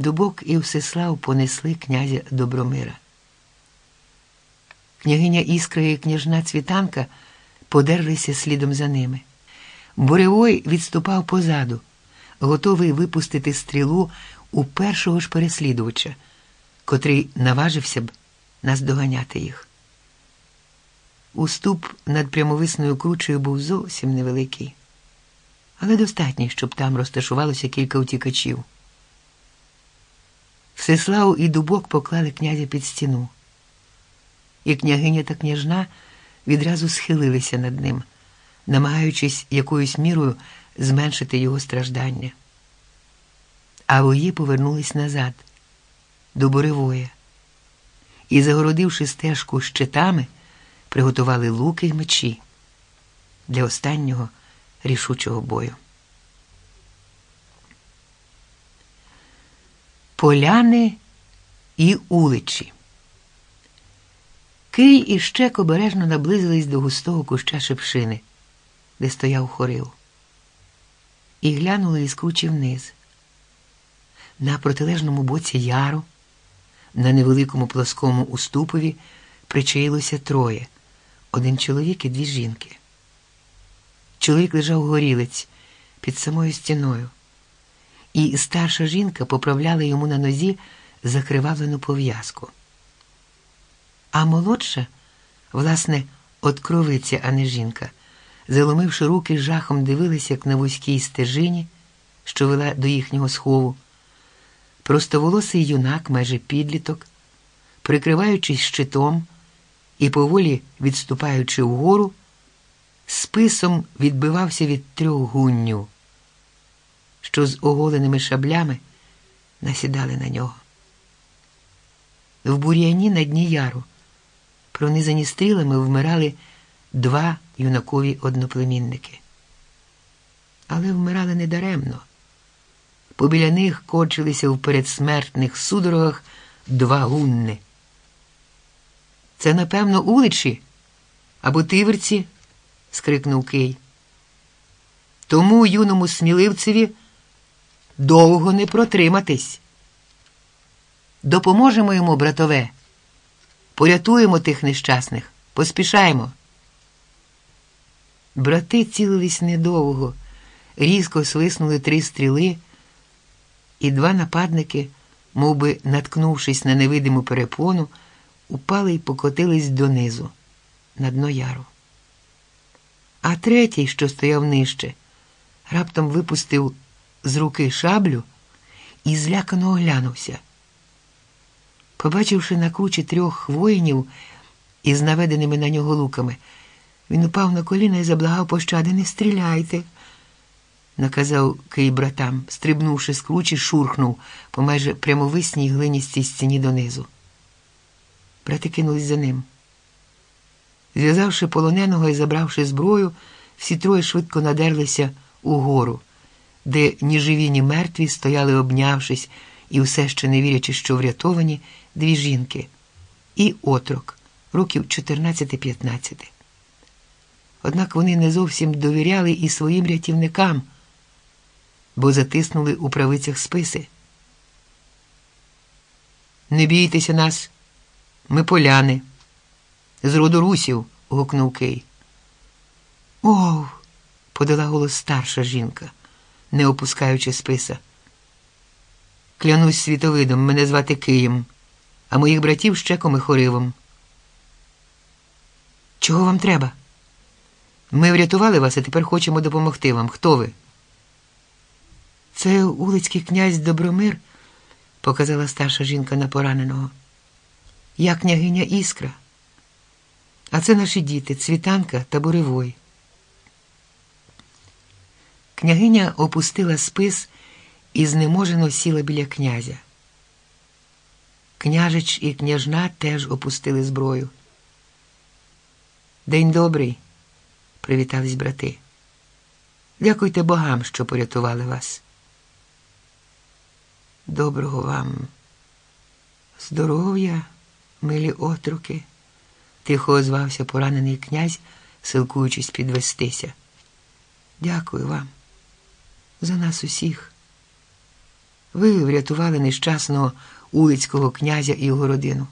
Дубок і Всеслав понесли князя Добромира. Княгиня Іскра і княжна Цвітанка подерлися слідом за ними. Буревой відступав позаду, готовий випустити стрілу у першого ж переслідувача, котрий наважився б наздоганяти їх. Уступ над прямовисною кручею був зовсім невеликий, але достатній, щоб там розташувалося кілька утікачів. Всеслав і дубок поклали князя під стіну, і княгиня та княжна відразу схилилися над ним, намагаючись якоюсь мірою зменшити його страждання. А вої повернулись назад, до Боревоя, і, загородивши стежку щитами, приготували луки й мечі для останнього рішучого бою. Поляни і уличі. Кий і щек обережно наблизились до густого куща шепшини, де стояв хорил, і глянули із кручі вниз. На протилежному боці яру, на невеликому плоскому уступові причаїлося троє один чоловік і дві жінки. Чоловік лежав горілиць під самою стіною, і старша жінка поправляла йому на нозі закривавлену пов'язку. А молодша, власне, от кровиця, а не жінка, заломивши руки, жахом дивилася, як на вузькій стежині, що вела до їхнього схову. Простоволосий юнак, майже підліток, прикриваючись щитом і поволі відступаючи вгору, списом відбивався від трьох гунню, що з оголеними шаблями насідали на нього. В бур'яні на дні яру, пронизані стрілами, вмирали два юнакові одноплемінники. Але вмирали недаремно. Побіля них корчилися в передсмертних судорогах два гунни. Це, напевно, уличі або тиверці, скрикнув Кий. Тому юному сміливцеві довго не протриматись. Допоможемо йому, братове, порятуємо тих нещасних, поспішаємо. Брати цілились недовго, різко свиснули три стріли, і два нападники, мов би наткнувшись на невидиму перепону, упали й покотились донизу, на дно яру. А третій, що стояв нижче, раптом випустив з руки шаблю і злякано оглянувся. Побачивши на кручі трьох воїнів із наведеними на нього луками, він упав на коліна і заблагав пощади не стріляйте, наказав Кий братам, стрибнувши з кручі, шурхнув по майже прямовисній глиністій стіні донизу. Брати кинулись за ним. Зв'язавши полоненого і забравши зброю, всі троє швидко надерлися угору, де ні живі, ні мертві стояли, обнявшись, і все ще не вірячи, що врятовані дві жінки і отрок років 14-15. Однак вони не зовсім довіряли і своїм рятівникам, бо затиснули у правицях списи. Не бійтеся нас, ми поляни. З роду русів. гукнув Кий. Ов, подала голос старша жінка, не опускаючи списа. Клянусь світовидом, мене звати Києм, а моїх братів щеком і хоривом. Чого вам треба? Ми врятували вас, а тепер хочемо допомогти вам. Хто ви? Це улицький князь Добромир, показала старша жінка на пораненого. Я княгиня Іскра. А це наші діти Цвітанка та Буревой. Княгиня опустила спис і знеможено сіла біля князя. Княжич і княжна теж опустили зброю. День добрий, привітались брати. Дякуйте богам, що порятували вас. Доброго вам, здоров'я, милі отруки тихо озвався поранений князь, силкуючись підвестися. Дякую вам за нас усіх. Ви врятували нещасного улицького князя і його родину.